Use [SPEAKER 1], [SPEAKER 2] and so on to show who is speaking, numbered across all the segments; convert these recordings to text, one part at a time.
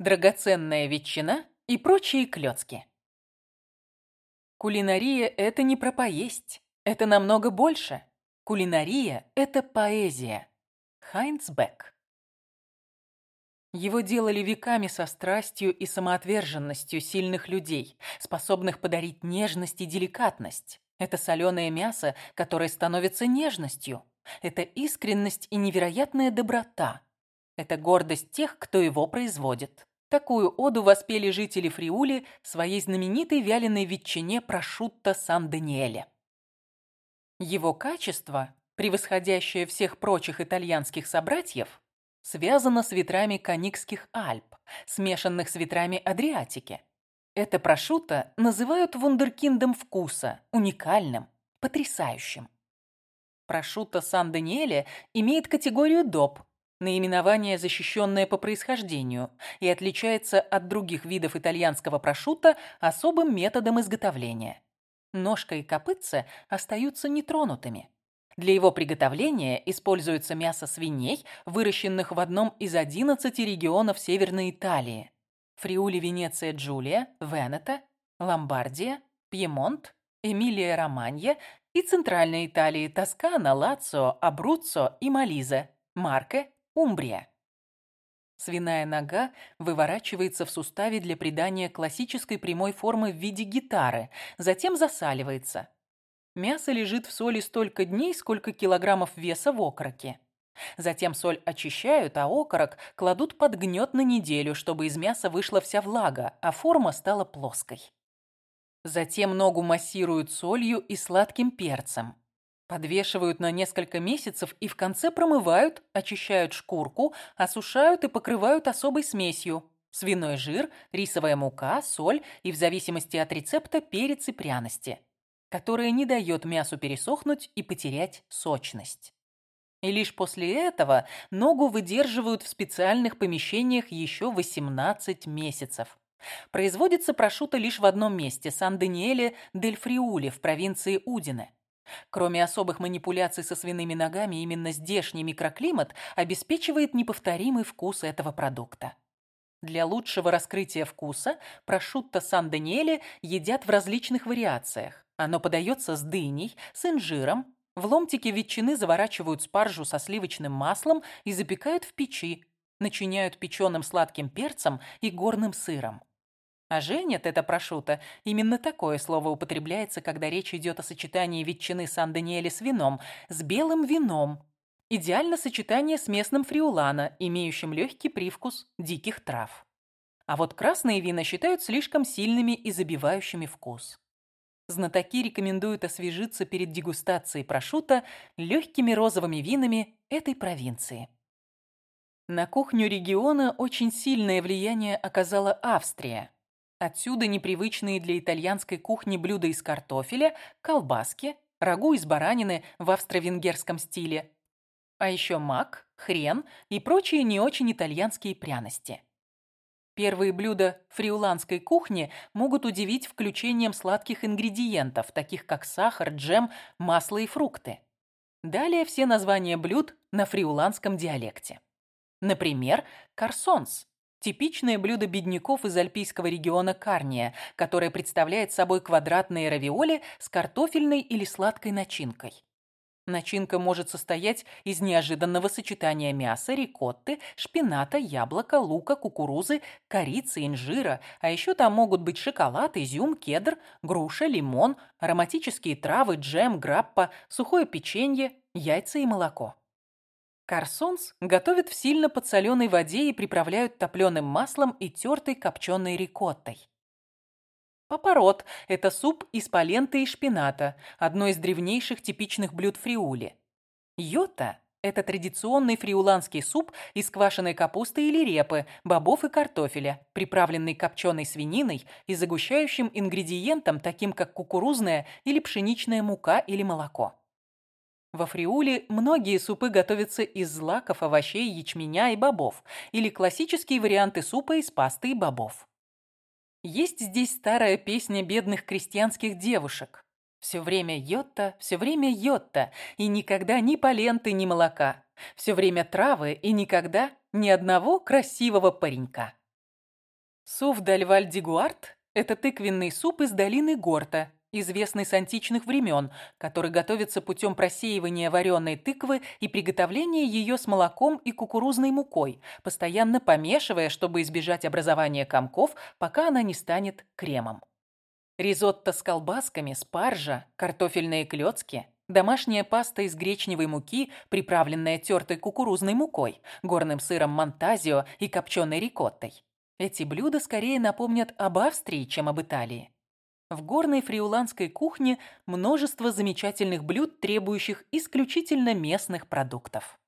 [SPEAKER 1] драгоценная ветчина и прочие клёцки. Кулинария – это не про поесть, это намного больше. Кулинария – это поэзия. Хайнц Бек. Его делали веками со страстью и самоотверженностью сильных людей, способных подарить нежность и деликатность. Это соленое мясо, которое становится нежностью. Это искренность и невероятная доброта. Это гордость тех, кто его производит. Такую оду воспели жители Фриули своей знаменитой вяленой ветчине прошутто Сан-Даниэле. Его качество, превосходящее всех прочих итальянских собратьев, связано с ветрами Каникских Альп, смешанных с ветрами Адриатики. Это прошутто называют вундеркиндом вкуса, уникальным, потрясающим. Прошутто Сан-Даниэле имеет категорию ДОП, наименование, защищенное по происхождению, и отличается от других видов итальянского прошутто особым методом изготовления. Ножка и копытце остаются нетронутыми. Для его приготовления используется мясо свиней, выращенных в одном из 11 регионов Северной Италии. Фриули Венеция Джулия, Венето, Ломбардия, Пьемонт, Эмилия-Романья и Центральной Италии Тоскана, Лацио, Абруццо и Мализе, Марке, Умбрия. Свиная нога выворачивается в суставе для придания классической прямой формы в виде гитары, затем засаливается. Мясо лежит в соли столько дней, сколько килограммов веса в окороке. Затем соль очищают, а окорок кладут под гнет на неделю, чтобы из мяса вышла вся влага, а форма стала плоской. Затем ногу массируют солью и сладким перцем. Подвешивают на несколько месяцев и в конце промывают, очищают шкурку, осушают и покрывают особой смесью. Свиной жир, рисовая мука, соль и, в зависимости от рецепта, перец и пряности, которая не дает мясу пересохнуть и потерять сочность. И лишь после этого ногу выдерживают в специальных помещениях еще 18 месяцев. Производится прошута лишь в одном месте – Сан-Даниэле дель Фриуле в провинции Удине. Кроме особых манипуляций со свиными ногами, именно здешний микроклимат обеспечивает неповторимый вкус этого продукта. Для лучшего раскрытия вкуса прошутто Сан-Даниэле едят в различных вариациях. Оно подается с дыней, с инжиром. В ломтики ветчины заворачивают спаржу со сливочным маслом и запекают в печи. Начиняют печеным сладким перцем и горным сыром. А женят это прошуто. Именно такое слово употребляется, когда речь идет о сочетании ветчины Сан-Даниэле с вином, с белым вином. Идеально сочетание с местным фриулана, имеющим легкий привкус диких трав. А вот красные вина считают слишком сильными и забивающими вкус. Знатоки рекомендуют освежиться перед дегустацией прошута легкими розовыми винами этой провинции. На кухню региона очень сильное влияние оказала Австрия. Отсюда непривычные для итальянской кухни блюда из картофеля, колбаски, рагу из баранины в австро-венгерском стиле, а еще мак, хрен и прочие не очень итальянские пряности. Первые блюда фриуланской кухни могут удивить включением сладких ингредиентов, таких как сахар, джем, масло и фрукты. Далее все названия блюд на фриуланском диалекте. Например, карсонс Типичное блюдо бедняков из альпийского региона Карния, которое представляет собой квадратные равиоли с картофельной или сладкой начинкой. Начинка может состоять из неожиданного сочетания мяса, рикотты, шпината, яблока, лука, кукурузы, корицы, инжира, а еще там могут быть шоколад, изюм, кедр, груша, лимон, ароматические травы, джем, граппа, сухое печенье, яйца и молоко. Карсонс готовят в сильно подсоленной воде и приправляют топленым маслом и тертой копченой рикоттой. Папорот – это суп из паленты и шпината, одно из древнейших типичных блюд фриули. Йота – это традиционный фриуланский суп из квашеной капусты или репы, бобов и картофеля, приправленный копченой свининой и загущающим ингредиентом, таким как кукурузная или пшеничная мука или молоко. Во Фриуле многие супы готовятся из злаков, овощей, ячменя и бобов, или классические варианты супа из пасты и бобов. Есть здесь старая песня бедных крестьянских девушек. Все время йотта, все время йотта, и никогда ни поленты, ни молока. Все время травы, и никогда ни одного красивого паренька. Суф дальваль дигуарт – это тыквенный суп из долины Горта, известный с античных времен, который готовится путем просеивания вареной тыквы и приготовления ее с молоком и кукурузной мукой, постоянно помешивая, чтобы избежать образования комков, пока она не станет кремом. Ризотто с колбасками, спаржа, картофельные клёцки, домашняя паста из гречневой муки, приправленная тертой кукурузной мукой, горным сыром монтазио и копченой рикоттой. Эти блюда скорее напомнят об Австрии, чем об Италии. В горной фриуланской кухне множество замечательных блюд, требующих исключительно местных продуктов.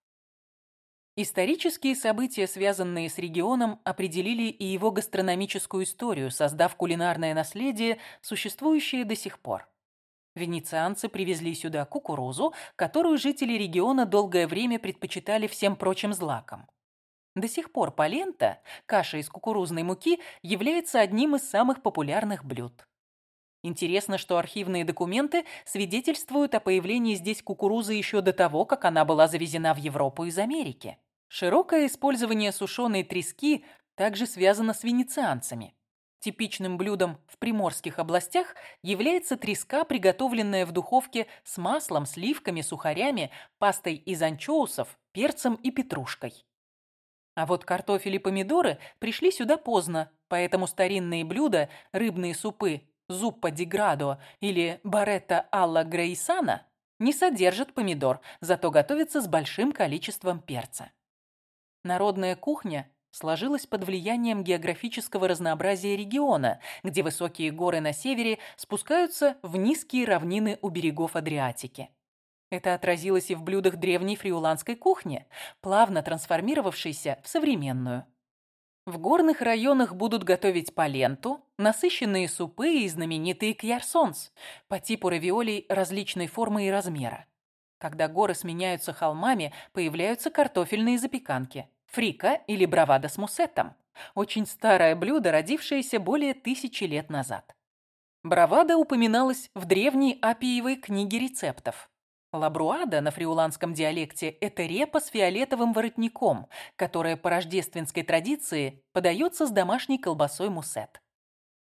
[SPEAKER 1] Исторические события, связанные с регионом, определили и его гастрономическую историю, создав кулинарное наследие, существующее до сих пор. Венецианцы привезли сюда кукурузу, которую жители региона долгое время предпочитали всем прочим злакам. До сих пор полента, каша из кукурузной муки, является одним из самых популярных блюд. Интересно, что архивные документы свидетельствуют о появлении здесь кукурузы еще до того, как она была завезена в Европу из Америки. Широкое использование сушеной трески также связано с венецианцами. Типичным блюдом в приморских областях является треска, приготовленная в духовке с маслом, сливками, сухарями, пастой из анчоусов, перцем и петрушкой. А вот картофель и помидоры пришли сюда поздно, поэтому старинные блюда, рыбные супы зуппа ди градо или баретта алла грейсана не содержат помидор, зато готовятся с большим количеством перца. Народная кухня сложилась под влиянием географического разнообразия региона, где высокие горы на севере спускаются в низкие равнины у берегов Адриатики. Это отразилось и в блюдах древней фриуланской кухни, плавно трансформировавшейся в современную. В горных районах будут готовить паленту, насыщенные супы и знаменитые кьярсонс по типу равиолей различной формы и размера. Когда горы сменяются холмами, появляются картофельные запеканки, фрика или бравада с муссетом. Очень старое блюдо, родившееся более тысячи лет назад. Бравада упоминалась в древней апиевой книге рецептов. Лабруада на фриуланском диалекте – это репа с фиолетовым воротником, которая по рождественской традиции подается с домашней колбасой муссет.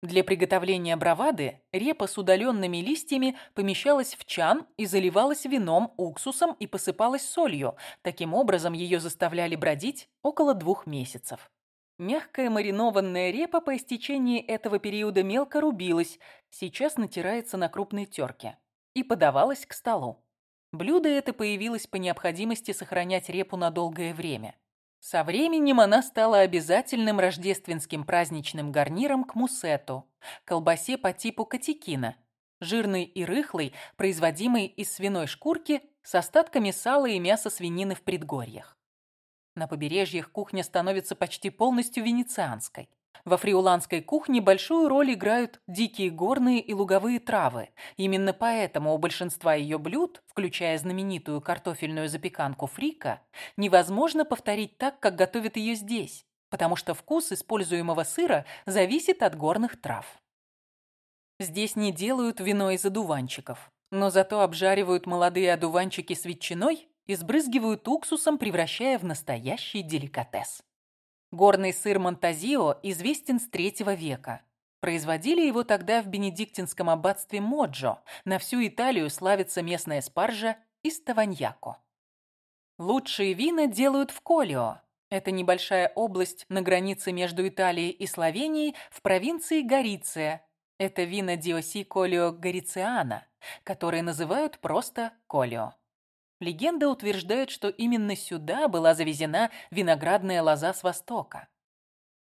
[SPEAKER 1] Для приготовления бравады репа с удаленными листьями помещалась в чан и заливалась вином, уксусом и посыпалась солью. Таким образом, ее заставляли бродить около двух месяцев. Мягкая маринованная репа по истечении этого периода мелко рубилась, сейчас натирается на крупной терке и подавалась к столу. Блюдо это появилось по необходимости сохранять репу на долгое время. Со временем она стала обязательным рождественским праздничным гарниром к муссету, колбасе по типу катекина, жирный и рыхлый, производимый из свиной шкурки с остатками сала и мяса свинины в предгорьях. На побережьях кухня становится почти полностью венецианской. Во фриуланской кухне большую роль играют дикие горные и луговые травы. Именно поэтому у большинства ее блюд, включая знаменитую картофельную запеканку фрика, невозможно повторить так, как готовят ее здесь, потому что вкус используемого сыра зависит от горных трав. Здесь не делают вино из одуванчиков, но зато обжаривают молодые одуванчики с ветчиной и сбрызгивают уксусом, превращая в настоящий деликатес. Горный сыр Монтазио известен с третьего века. Производили его тогда в бенедиктинском аббатстве Моджо. На всю Италию славится местная спаржа из Таваньяко. Лучшие вина делают в Колио. Это небольшая область на границе между Италией и Словенией в провинции Гориция. Это вина Диоси Колио Горициана, которые называют просто Колио. Легенда утверждает, что именно сюда была завезена виноградная лоза с востока.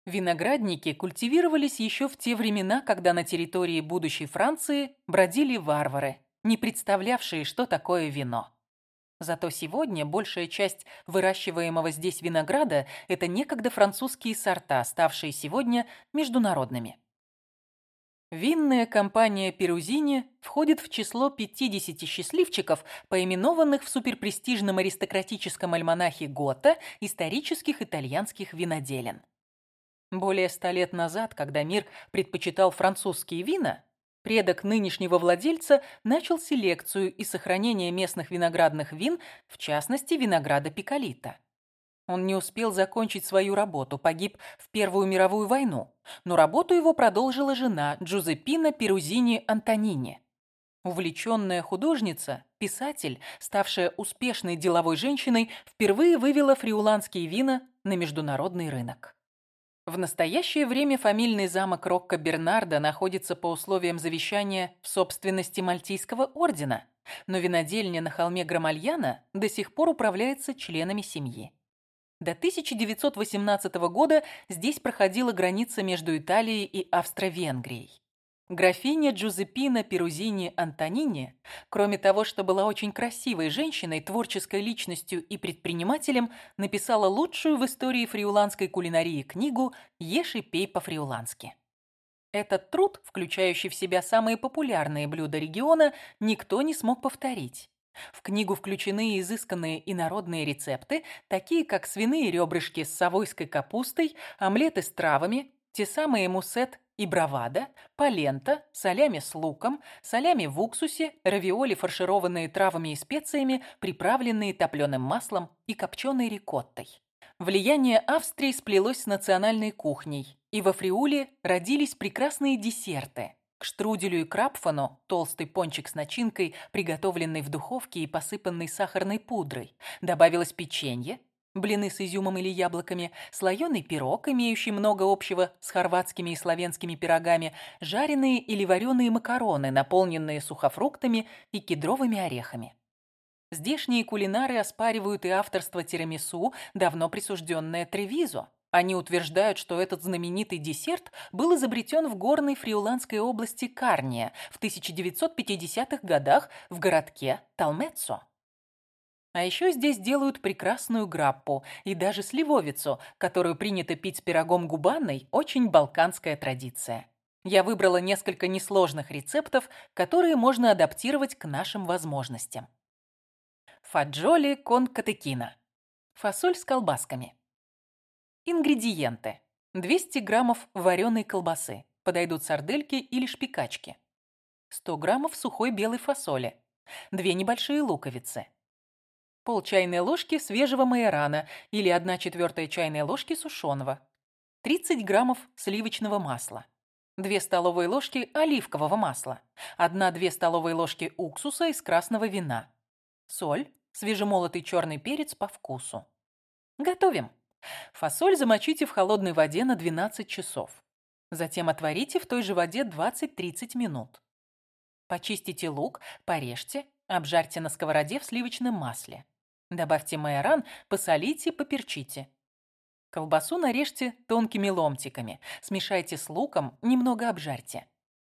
[SPEAKER 1] Виноградники культивировались еще в те времена, когда на территории будущей Франции бродили варвары, не представлявшие, что такое вино. Зато сегодня большая часть выращиваемого здесь винограда – это некогда французские сорта, ставшие сегодня международными. Винная компания «Перузини» входит в число 50 счастливчиков, поименованных в суперпрестижном аристократическом альманахе Гота исторических итальянских виноделен. Более ста лет назад, когда мир предпочитал французские вина, предок нынешнего владельца начал селекцию и сохранение местных виноградных вин, в частности, винограда пикалита. Он не успел закончить свою работу, погиб в Первую мировую войну, но работу его продолжила жена Джузеппина Перузини Антонини. Увлеченная художница, писатель, ставшая успешной деловой женщиной, впервые вывела фриуланские вина на международный рынок. В настоящее время фамильный замок Рокко Бернарда находится по условиям завещания в собственности Мальтийского ордена, но винодельня на холме Грамальяна до сих пор управляется членами семьи. До 1918 года здесь проходила граница между Италией и Австро-Венгрией. Графиня Джузеппина Перузини Антонини, кроме того, что была очень красивой женщиной, творческой личностью и предпринимателем, написала лучшую в истории фриуланской кулинарии книгу «Ешь и пей по-фриулански». Этот труд, включающий в себя самые популярные блюда региона, никто не смог повторить. В книгу включены изысканные и народные рецепты, такие как свиные ребрышки с совойской капустой, омлеты с травами, те самые мусет и бравада, полента, солями с луком, солями в уксусе, равиоли, фаршированные травами и специями, приправленные топленым маслом и копченой рикоттой. Влияние Австрии сплелось с национальной кухней, и во Фриуле родились прекрасные десерты. К штруделю и крапфану толстый пончик с начинкой, приготовленный в духовке и посыпанный сахарной пудрой, добавилось печенье, блины с изюмом или яблоками, слоеный пирог, имеющий много общего с хорватскими и славянскими пирогами, жареные или вареные макароны, наполненные сухофруктами и кедровыми орехами. Здешние кулинары оспаривают и авторство тирамису, давно присужденное Тревизо. Они утверждают, что этот знаменитый десерт был изобретен в горной фриуландской области Карния в 1950-х годах в городке Талмеццо. А еще здесь делают прекрасную граппу и даже сливовицу, которую принято пить с пирогом губанной, очень балканская традиция. Я выбрала несколько несложных рецептов, которые можно адаптировать к нашим возможностям. Фаджоли кон катекина. Фасоль с колбасками. Ингредиенты. 200 граммов вареной колбасы. Подойдут сардельки или шпикачки. 100 граммов сухой белой фасоли. Две небольшие луковицы пол чайной ложки свежего майорана или 1 четвертая чайной ложки сушеного, 30 граммов сливочного масла, 2 столовые ложки оливкового масла, 1-2 столовые ложки уксуса из красного вина, соль, свежемолотый черный перец по вкусу. Готовим. Фасоль замочите в холодной воде на 12 часов. Затем отварите в той же воде 20-30 минут. Почистите лук, порежьте, обжарьте на сковороде в сливочном масле. Добавьте майоран, посолите, поперчите. Колбасу нарежьте тонкими ломтиками. Смешайте с луком, немного обжарьте.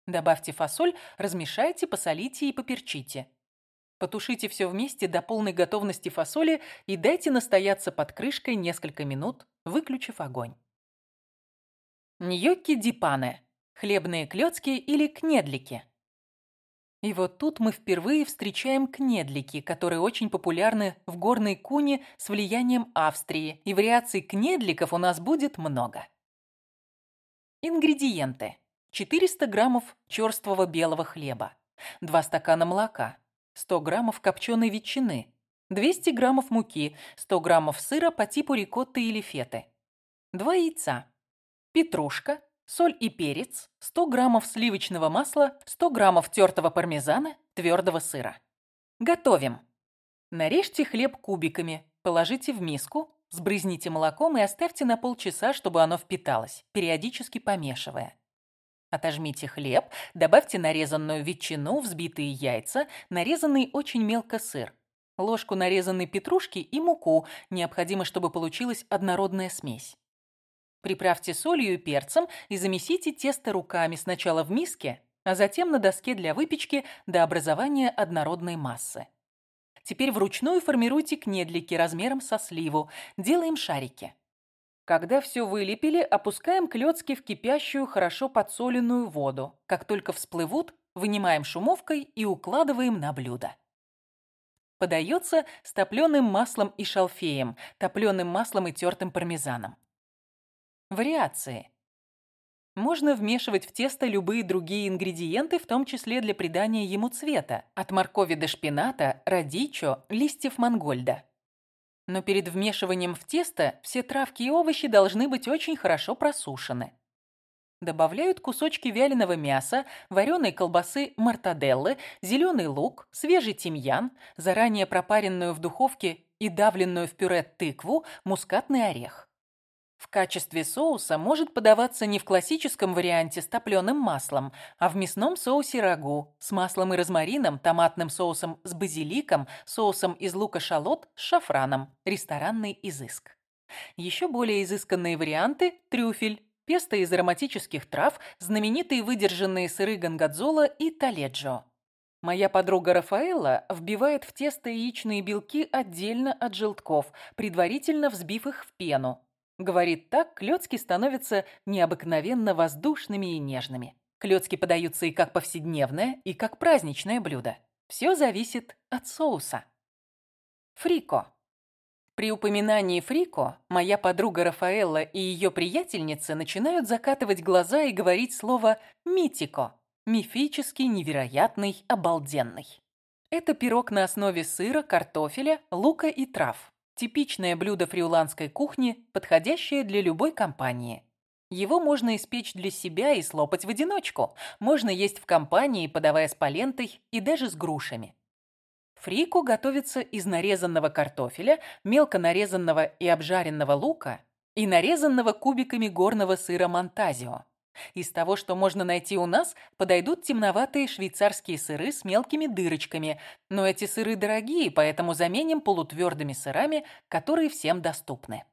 [SPEAKER 1] Добавьте фасоль, размешайте, посолите и поперчите. Потушите все вместе до полной готовности фасоли и дайте настояться под крышкой несколько минут, выключив огонь. Ньокки дипане – хлебные клёцки или кнедлики – и вот тут мы впервые встречаем кнедлики, которые очень популярны в горной куне с влиянием Австрии, и вариаций кнедликов у нас будет много. Ингредиенты. 400 граммов черствого белого хлеба, 2 стакана молока, 100 граммов копченой ветчины, 200 граммов муки, 100 граммов сыра по типу рикотты или феты, 2 яйца, петрушка, соль и перец, 100 граммов сливочного масла, 100 граммов тертого пармезана, твердого сыра. Готовим. Нарежьте хлеб кубиками, положите в миску, сбрызните молоком и оставьте на полчаса, чтобы оно впиталось, периодически помешивая. Отожмите хлеб, добавьте нарезанную ветчину, взбитые яйца, нарезанный очень мелко сыр, ложку нарезанной петрушки и муку, необходимо, чтобы получилась однородная смесь. Приправьте солью и перцем и замесите тесто руками сначала в миске, а затем на доске для выпечки до образования однородной массы. Теперь вручную формируйте кнедлики размером со сливу, делаем шарики. Когда все вылепили, опускаем клетки в кипящую, хорошо подсоленную воду. Как только всплывут, вынимаем шумовкой и укладываем на блюдо. Подается с топленым маслом и шалфеем, топленым маслом и тертым пармезаном. Вариации. Можно вмешивать в тесто любые другие ингредиенты, в том числе для придания ему цвета, от моркови до шпината, радичо, листьев мангольда. Но перед вмешиванием в тесто все травки и овощи должны быть очень хорошо просушены. Добавляют кусочки вяленого мяса, вареной колбасы мартаделлы, зеленый лук, свежий тимьян, заранее пропаренную в духовке и давленную в пюре тыкву, мускатный орех. В качестве соуса может подаваться не в классическом варианте с топленым маслом, а в мясном соусе рагу с маслом и розмарином, томатным соусом с базиликом, соусом из лука-шалот с шафраном. Ресторанный изыск. Еще более изысканные варианты – трюфель, песто из ароматических трав, знаменитые выдержанные сыры гангадзола и таледжо. Моя подруга Рафаэла вбивает в тесто яичные белки отдельно от желтков, предварительно взбив их в пену. Говорит, так клёцки становятся необыкновенно воздушными и нежными. Клёцки подаются и как повседневное, и как праздничное блюдо. Все зависит от соуса. Фрико. При упоминании фрико моя подруга Рафаэлла и ее приятельницы начинают закатывать глаза и говорить слово «митико» – мифический, невероятный, обалденный. Это пирог на основе сыра, картофеля, лука и трав. Типичное блюдо фриуланской кухни, подходящее для любой компании. Его можно испечь для себя и слопать в одиночку. Можно есть в компании, подавая с палентой и даже с грушами. Фрику готовится из нарезанного картофеля, мелко нарезанного и обжаренного лука и нарезанного кубиками горного сыра монтазио. Из того, что можно найти у нас, подойдут темноватые швейцарские сыры с мелкими дырочками, но эти сыры дорогие, поэтому заменим полутвердыми сырами, которые всем доступны.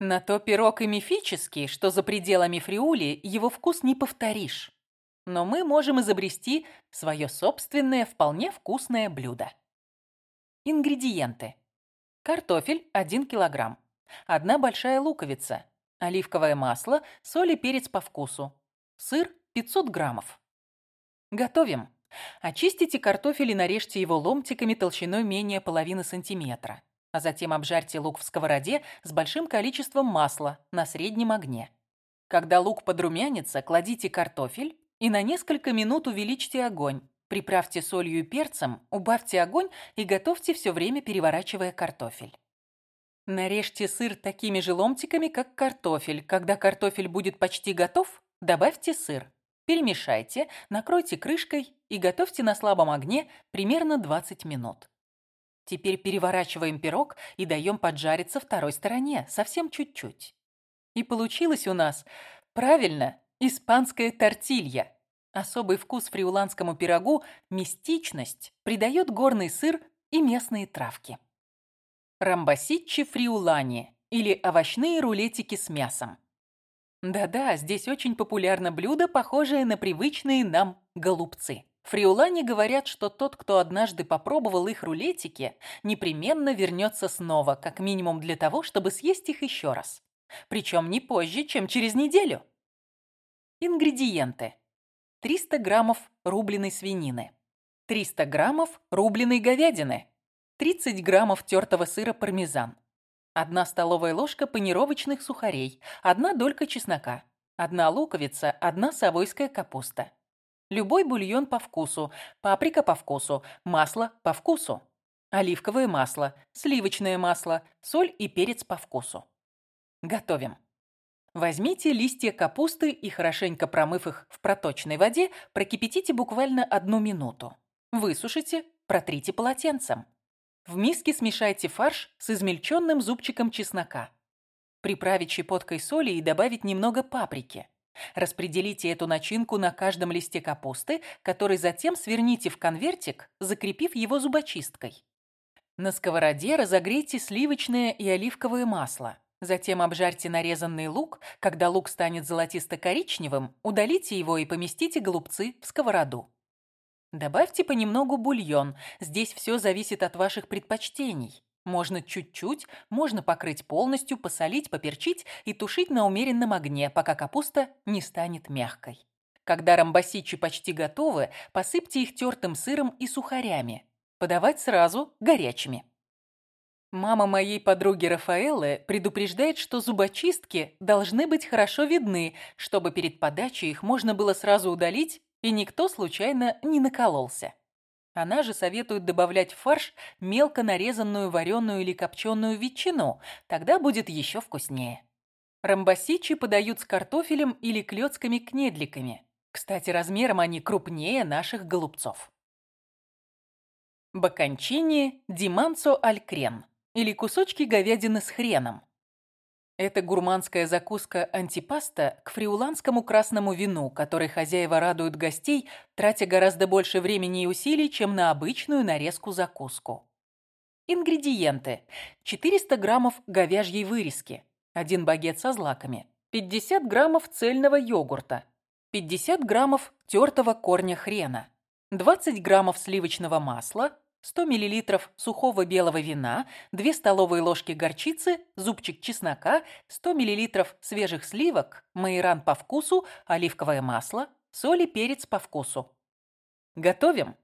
[SPEAKER 1] На то пирог и мифический, что за пределами фриули его вкус не повторишь. Но мы можем изобрести свое собственное вполне вкусное блюдо. Ингредиенты. Картофель 1 килограмм. Одна большая луковица, оливковое масло, соль и перец по вкусу. Сыр 500 граммов. Готовим. Очистите картофель и нарежьте его ломтиками толщиной менее половины сантиметра. А затем обжарьте лук в сковороде с большим количеством масла на среднем огне. Когда лук подрумянится, кладите картофель и на несколько минут увеличьте огонь. Приправьте солью и перцем, убавьте огонь и готовьте все время, переворачивая картофель. Нарежьте сыр такими же ломтиками, как картофель. Когда картофель будет почти готов, добавьте сыр. Перемешайте, накройте крышкой и готовьте на слабом огне примерно 20 минут. Теперь переворачиваем пирог и даем поджариться второй стороне, совсем чуть-чуть. И получилось у нас, правильно, испанская тортилья. Особый вкус фриуланскому пирогу, мистичность, придает горный сыр и местные травки рамбасичи фриулани или овощные рулетики с мясом. Да-да, здесь очень популярно блюдо, похожее на привычные нам голубцы. Фриулане говорят, что тот, кто однажды попробовал их рулетики, непременно вернется снова, как минимум для того, чтобы съесть их еще раз. Причем не позже, чем через неделю. Ингредиенты. 300 граммов рубленой свинины. 300 граммов рубленой говядины. 30 граммов тертого сыра пармезан, 1 столовая ложка панировочных сухарей, 1 долька чеснока, 1 луковица, 1 совойская капуста. Любой бульон по вкусу, паприка по вкусу, масло по вкусу, оливковое масло, сливочное масло, соль и перец по вкусу. Готовим. Возьмите листья капусты и, хорошенько промыв их в проточной воде, прокипятите буквально одну минуту. Высушите, протрите полотенцем. В миске смешайте фарш с измельченным зубчиком чеснока. Приправить щепоткой соли и добавить немного паприки. Распределите эту начинку на каждом листе капусты, который затем сверните в конвертик, закрепив его зубочисткой. На сковороде разогрейте сливочное и оливковое масло. Затем обжарьте нарезанный лук. Когда лук станет золотисто-коричневым, удалите его и поместите голубцы в сковороду. Добавьте понемногу бульон. Здесь все зависит от ваших предпочтений. Можно чуть-чуть, можно покрыть полностью, посолить, поперчить и тушить на умеренном огне, пока капуста не станет мягкой. Когда рамбасичи почти готовы, посыпьте их тертым сыром и сухарями. Подавать сразу горячими. Мама моей подруги Рафаэллы предупреждает, что зубочистки должны быть хорошо видны, чтобы перед подачей их можно было сразу удалить и никто случайно не накололся. Она же советует добавлять в фарш мелко нарезанную вареную или копченую ветчину, тогда будет еще вкуснее. Ромбасичи подают с картофелем или клетками-кнедликами. Кстати, размером они крупнее наших голубцов. Бакончини диманцо аль крен или кусочки говядины с хреном. Это гурманская закуска антипаста к фриуланскому красному вину, которой хозяева радуют гостей, тратя гораздо больше времени и усилий, чем на обычную нарезку-закуску. Ингредиенты. 400 граммов говяжьей вырезки, 1 багет со злаками, 50 граммов цельного йогурта, 50 граммов тертого корня хрена, 20 граммов сливочного масла, 100 мл сухого белого вина, 2 столовые ложки горчицы, зубчик чеснока, 100 мл свежих сливок, майоран по вкусу, оливковое масло, соль и перец по вкусу. Готовим.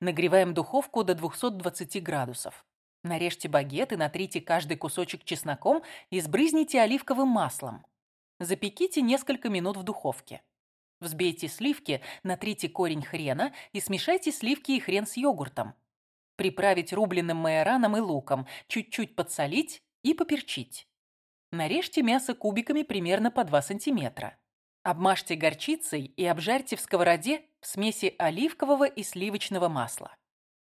[SPEAKER 1] Нагреваем духовку до 220 градусов. Нарежьте багет и натрите каждый кусочек чесноком и сбрызните оливковым маслом. Запеките несколько минут в духовке. Взбейте сливки, натрите корень хрена и смешайте сливки и хрен с йогуртом. Приправить рубленым майораном и луком, чуть-чуть подсолить и поперчить. Нарежьте мясо кубиками примерно по 2 сантиметра. Обмажьте горчицей и обжарьте в сковороде в смеси оливкового и сливочного масла.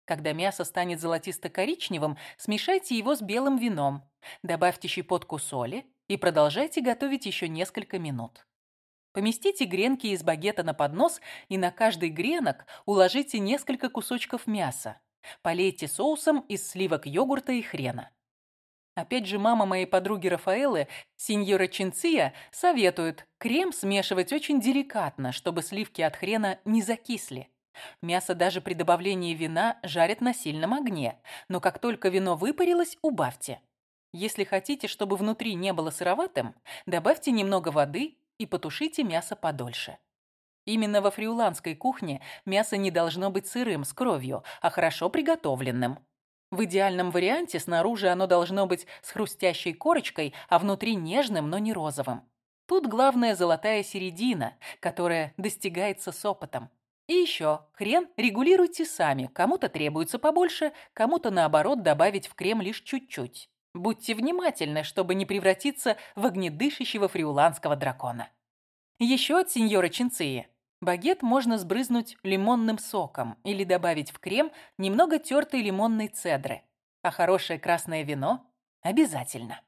[SPEAKER 1] Когда мясо станет золотисто-коричневым, смешайте его с белым вином, добавьте щепотку соли и продолжайте готовить еще несколько минут. Поместите гренки из багета на поднос и на каждый гренок уложите несколько кусочков мяса. Полейте соусом из сливок йогурта и хрена. Опять же, мама моей подруги Рафаэлы, сеньора Чинция, советует крем смешивать очень деликатно, чтобы сливки от хрена не закисли. Мясо даже при добавлении вина жарят на сильном огне, но как только вино выпарилось, убавьте. Если хотите, чтобы внутри не было сыроватым, добавьте немного воды и потушите мясо подольше. Именно во фриуланской кухне мясо не должно быть сырым, с кровью, а хорошо приготовленным. В идеальном варианте снаружи оно должно быть с хрустящей корочкой, а внутри нежным, но не розовым. Тут главная золотая середина, которая достигается с опытом. И еще, хрен регулируйте сами. Кому-то требуется побольше, кому-то, наоборот, добавить в крем лишь чуть-чуть. Будьте внимательны, чтобы не превратиться в огнедышащего фриуланского дракона. Еще от сеньора Чинции. Багет можно сбрызнуть лимонным соком или добавить в крем немного тертой лимонной цедры. А хорошее красное вино обязательно.